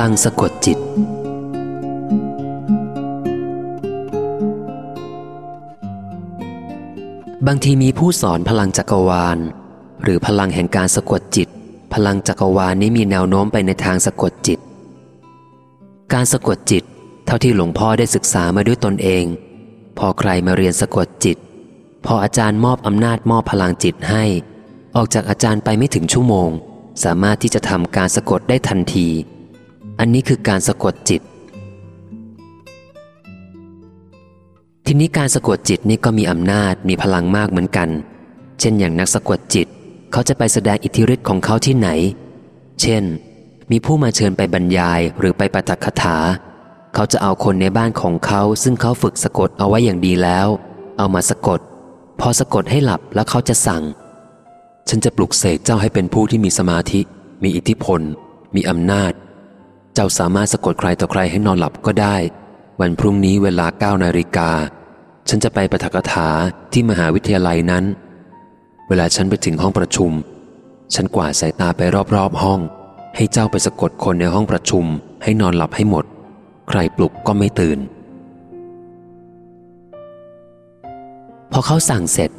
ลังสะกดจิต บางทีมีผู้สอนพลังจักรวาล หรือพลังแห่งการสะกดจิต พลังจักรวาลนี้มีแนวโน้มไปในทางสะกดจิต การสะกดจิต เท่าที่หลวงพ่อได้ศึกษามาด้วยตนเอง พอใครมาเรียนสะกดจิต พออาจารย์มอบอำนาจมอบพลังจิตให้ ออกจากอาจารย์ไปไม่ถึงชั่วโมง สามารถที่จะทำการสะกดได้ทันที อันนี้คือการสะกดจิต ทีนี้การสะกดจิตนี่ก็มีอำนาจมีพลังมากเหมือนกัน เช่นอย่างนักสะกดจิต เขาจะไปแสดงอิทธิฤทธิ์ของเขาที่ไหน เช่น มีผู้มาเชิญไปบรรยายหรือไปปาฐกถา เขาจะเอาคนในบ้านของเขา ซึ่งเขาฝึกสะกดเอาไว้อย่างดีแล้ว เอามาสะกด พอสะกดให้หลับแล้วเขาจะสั่ง ฉันจะปลุกเสกเจ้าให้เป็นผู้ที่มีสมาธิ มีอิทธิพล มีอำนาจ เจ้าสามารถสะกดใครต่อใครให้นอนหลับก็ได้ วันพรุ่งนี้เวลาเก้านาฬิกา ฉันจะไปปฐกถาที่มหาวิทยาลัยนั้น เวลาฉันไปถึงห้องประชุม ฉันกวาดสายตาไปรอบๆห้อง ให้เจ้าไปสะกดคนในห้องประชุม ให้นอนหลับให้หมด ใครปลุกก็ไม่ตื่น พอเขาสั่งเสร็จ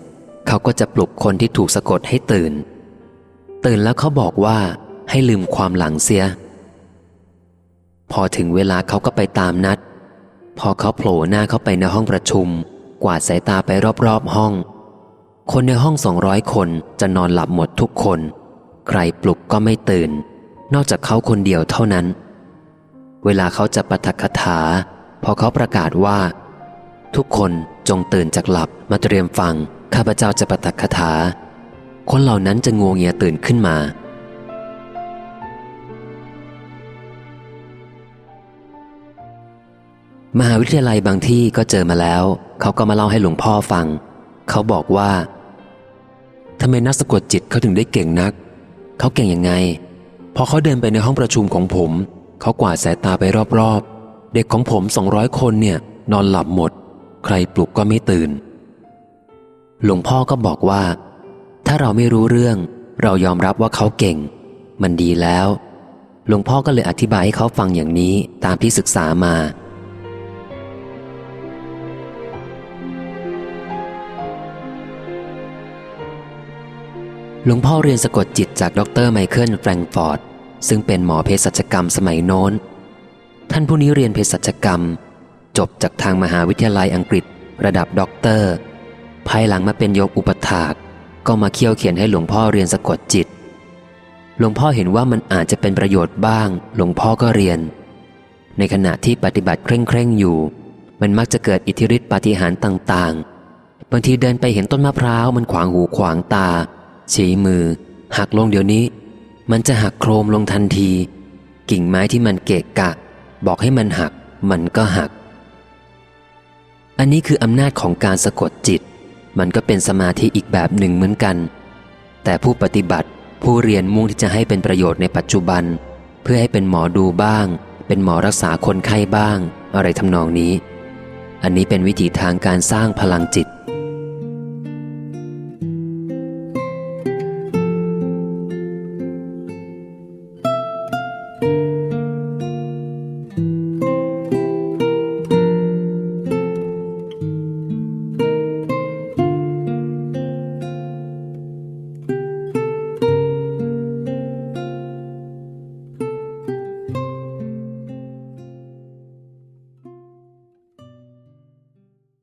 เขาก็จะปลุกคนที่ถูกสะกดให้ตื่น ตื่นแล้วเขาบอกว่าให้ลืมความหลังเสีย พอถึงเวลาเขาก็ไปตามนัด พอเขาโผล่หน้าเข้าไปในห้องประชุม กวาดสายตาไปรอบๆห้อง คนในห้องสองร้อยคนจะนอนหลับหมดทุกคน ใครปลุกก็ไม่ตื่น นอกจากเขาคนเดียวเท่านั้น เวลาเขาจะปฐกถา พอเขาประกาศว่า ทุกคนจงตื่นจากหลับมาเตรียมฟังข้าพเจ้าจะปฐกถา คนเหล่านั้นจะงวงเงียตื่นขึ้นมา มหาวิทยาลัยบางที่ก็เจอมาแล้ว เขาก็มาเล่าให้หลวงพ่อฟัง เขาบอกว่าทำไมนักสะกดจิตเขาถึงได้เก่งนัก เขาเก่งยังไง พอเขาเดินไปในห้องประชุมของผม เขากวาดสายตาไปรอบๆ เด็กของผมสองร้อยคนเนี่ย นอนหลับหมด ใครปลุกก็ไม่ตื่น หลวงพ่อก็บอกว่า ถ้าเราไม่รู้เรื่อง เรายอมรับว่าเขาเก่ง มันดีแล้ว หลวงพ่อก็เลยอธิบายให้เขาฟังอย่างนี้ตามที่ศึกษามา หลวงพ่อเรียนสะกดจิตจากดรไมเคิลแฟรงฟอร์ด ซึ่งเป็นหมอเภสัชกรรมสมัยโน้น ท่านผู้นี้เรียนเภสัชกรรม จบจากทางมหาวิทยาลัยอังกฤษ ระดับด็อกเตอร์ ภายหลังมาเป็นโยมอุปัฏฐาก ก็มาเคี่ยวเข็ญให้หลวงพ่อเรียนสะกดจิต หลวงพ่อเห็นว่ามันอาจจะเป็นประโยชน์บ้าง หลวงพ่อก็เรียน ในขณะที่ปฏิบัติเคร่งเคร่งอยู่ มันมักจะเกิดอิทธิฤทธิ์ปาฏิหาริย์ต่าง ๆ บางทีเดินไปเห็นต้นมะพร้าวมันขวางหูขวางตา ชี้มือ หักลงเดี๋ยวนี้ มันจะหักโครมลงทันที กิ่งไม้ที่มันเกะกะ บอกให้มันหัก มันก็หัก อันนี้คืออำนาจของการสะกดจิต มันก็เป็นสมาธิอีกแบบหนึ่งเหมือนกัน แต่ผู้ปฏิบัติผู้เรียนมุ่งที่จะให้เป็นประโยชน์ในปัจจุบัน เพื่อให้เป็นหมอดูบ้าง เป็นหมอรักษาคนไข้บ้าง อะไรทำนองนี้ อันนี้เป็นวิธีทางการสร้างพลังจิต